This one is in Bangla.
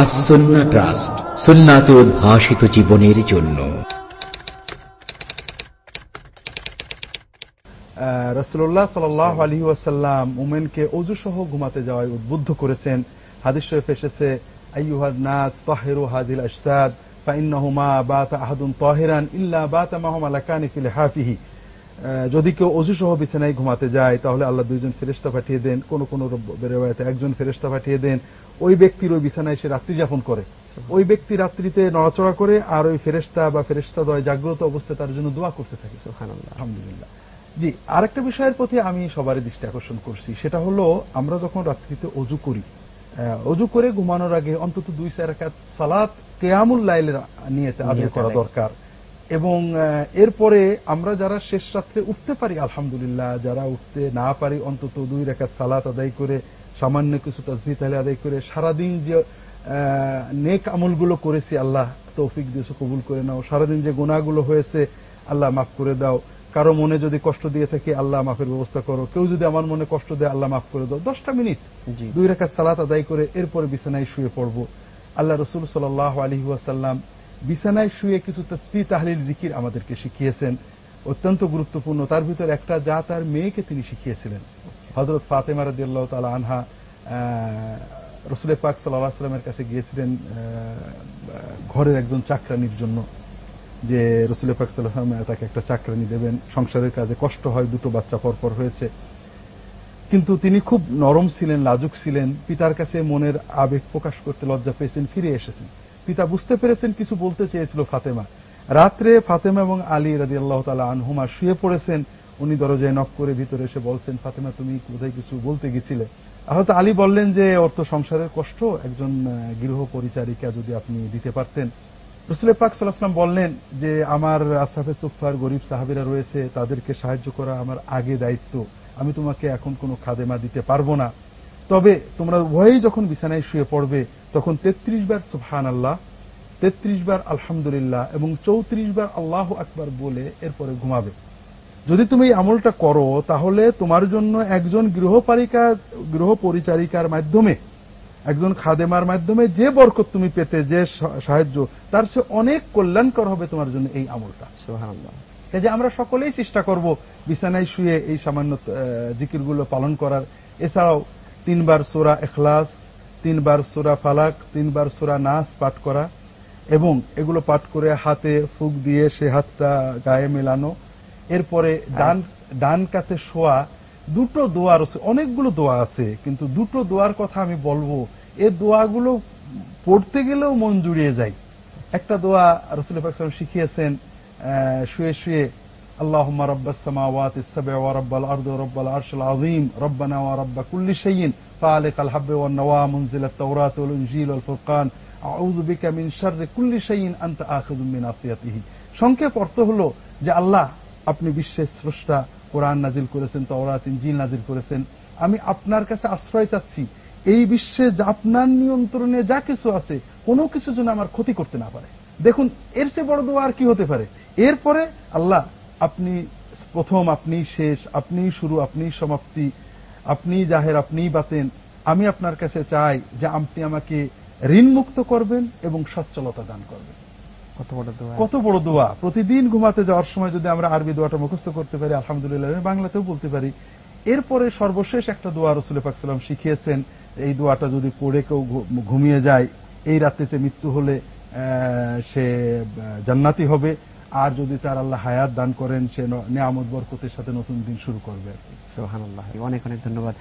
আসন্না ট্রাস্ট সুন্নাতে উদ্ভাসিত জীবনের জন্য। রসুল্লাহ সাল আলী ওয়াসাল্লাম উমেনকে অজু সহ ঘুমাতে যাওয়ায় উদ্বুদ্ধ করেছেন। হাদিস শরীফ এসেছে আইয়ুহাদ নাস তাহেরু হাদিল আশসাদ ফাইন্নাহুমা বাতা আহাদুন তাহিরান ইল্লা বাতা মাহম আলাকানি ফিল হাফিহি। যদি কেউ অজু সহ বিছানায় ঘুমাতে যায় তাহলে আল্লাহ দুইজন ফেরেস্তা পাঠিয়ে দেন কোন কোন বেরোয়াতে একজন ফেরেস্তা পাঠিয়ে দেন। ওই ব্যক্তির ওই বিছানায় সে রাত্রি যাপন করে। ওই ব্যক্তি রাত্রিতে নড়াচড়া করে আর ওই ফেরেস্তা বা ফেরেস্তা দয় জাগ্রত অবস্থায় তার জন্য দোয়া করতে থাকে। আলহামদুলিল্লাহ। জি আরেকটা বিষয়ের প্রতি আমি সবারই দৃষ্টি আকর্ষণ করছি। সেটা হলো আমরা যখন রাত্রিতে অজু করি অজু করে ঘুমানোর আগে অন্তত দুই চার সালাত কেয়ামুল লাইলের নিয়ে আদায় করা। দরকার। এবং এরপরে আমরা যারা শেষ রাত্রে উঠতে পারি আলহামদুলিল্লাহ যারা উঠতে না পারি অন্তত দুই রেখাত সালাত আদায় করে সামান্য কিছু তসবি তাহলে আদায় করে সারাদিন যে নেক আমলগুলো করেছি আল্লাহ তৌফিক দিয়েছে কবুল করে নাও। সারাদিন যে গুণাগুলো হয়েছে আল্লাহ মাফ করে দাও। কারও মনে যদি কষ্ট দিয়ে থাকে আল্লাহ মাফের ব্যবস্থা করো। কেউ যদি আমার মনে কষ্ট দেয় আল্লাহ মাফ করে দাও। দশটা মিনিট দুই রেখাত সালাত আদায় করে এরপরে বিছানায় শুয়ে পড়ব। আল্লাহ রসুল সাল আলহি ওয়াসাল্লাম বিছানায় শুয়ে কিছু তসবি তাহলিল, জিকির আমাদেরকে শিখিয়েছেন। অত্যন্ত গুরুত্বপূর্ণ। তার ভিতর একটা যা তার মেয়েকে তিনি শিখিয়েছিলেন। হজরত ফাতেমা রাদিয়াল্লাহ তালা আনহা রসুল পাক সাল্লামের কাছে গিয়েছিলেন ঘরের একজন চাকরানির জন্য। যে রসুল পাক সাল্লাম তাকে একটা চাকরানি দেবেন। সংসারের কাজে কষ্ট হয়, দুটো বাচ্চা পরপর হয়েছে। কিন্তু তিনি খুব নরম ছিলেন, লাজুক ছিলেন। পিতার কাছে মনের আবেগ প্রকাশ করতে লজ্জা পেয়েছেন, ফিরে এসেছেন। পিতা বুঝতে পেরেছেন, কিছু বলতে চেয়েছিল ফাতেমা। রাত্রে ফাতেমা এবং আলী রাজি আল্লাহ তালা আনহুমা শুয়ে পড়েছেন, উনি দরজায় নক করে ভিতরে এসে বলছেন, ফাতেমা, তুমি কোথায় কিছু বলতে গেছিলে? হয়তো আলী বললেন যে অর্থ সংসারের কষ্ট, একজন গৃহ পরিচারিকা যদি আপনি দিতে পারতেন। রসুল পাক সাল্লাহাম বললেন যে, আমার আসাফে সুফার গরিব সাহাবিরা রয়েছে, তাদেরকে সাহায্য করা আমার আগে দায়িত্ব। আমি তোমাকে এখন কোনো খাদেমা দিতে পারব না। তবে তোমরা উভয়ই যখন বিছানায় শুয়ে পড়বে তখন ৩৩ বার সুফহান আল্লাহ তেত্রিশ বার আলহামদুলিল্লাহ এবং চৌত্রিশ বার আল্লাহ আকবার বলে এরপরে ঘুমাবে। যদি তুমি এই আমলটা করো তাহলে তোমার জন্য একজন গৃহপালিকা গৃহ পরিচারিকার মাধ্যমে একজন খাদেমার মাধ্যমে যে বরকত তুমি পেতে যে সাহায্য তার সে অনেক কল্যাণকর হবে তোমার জন্য এই আমলটা। যে আমরা সকলেই চেষ্টা করব বিছানায় শুয়ে এই সামান্য জিকিরগুলো পালন করার। এছাড়াও তিনবার সোরা এখলাস তিনবার সোরা ফালাক তিনবার সোরা নাস পাঠ করা এবং এগুলো পাঠ করে হাতে ফুক দিয়ে সে হাতটা গায়ে মেলানো। এরপরে ডান ডান কাতে শোয়া দুটো দোয়ার অনেকগুলো দোয়া আছে কিন্তু দুটো দোয়ার কথা আমি বলব। এ দোয়াগুলো পড়তে গেলেও মন জুড়িয়ে যায়। একটা দোয়া রসুল শিখিয়েছেন শুয়ে শুয়ে اللهم رب السماوات السبع ورب الأرض ورب العرش العظيم ربنا ورب كل شيء فالق الحب والنوى منزل التوراة والإنجيل والفرقان আউযু বিকা মিন শাররি কুল্লি শাইইন আনতা আখিযুম মিন আসিয়াতিহি সংক্ষেপ অর্থ হলো যে আল্লাহ আপনি বিশ্বের স্রষ্টা কোরআন নাজিল করেছেন তাওরাত ইনজিল নাজিল করেছেন আমি আপনার কাছে আশ্রয় চাচ্ছি এই বিশ্বে আপনার নিয়ন্ত্রণে যা কিছু আছে কোনো কিছু যেন আমার ক্ষতি করতে না পারে দেখুন এর চেয়ে বড় দোয়া আর কি হতে পারে এরপরে আল্লাহ আপনি প্রথম আপনি শেষ আপনি শুরু আপনি সমাপ্তি আপনি জাহের আপনি বাতেন আমি আপনার কাছে চাই যে আপনি আমাকে ঋণ মুক্ত করবেন এবং সচ্ছলতা দান করবেন। কত বড় দোয়া। কত বড় দোয়া। প্রতিদিন ঘুমাতে যাওয়ার সময় যদি আমরা আরবি দোয়াটা মুখস্থ করতে পারি আলহামদুলিল্লাহ বাংলাতেও বলতে পারি। এরপরে সর্বশেষ একটা দোয়া রসুল পাকসালাম শিখিয়েছেন এই দোয়াটা যদি পড়ে কেউ ঘুমিয়ে যায় এই রাত্রিতে মৃত্যু হলে সে জান্নাতি হবে। আর যদি তার আল্লাহ হায়াত দান করেন, সে নিয়ামত বরকতের সাথে নতুন দিন শুরু করবে। সোহান অনেক অনেক ধন্যবাদ।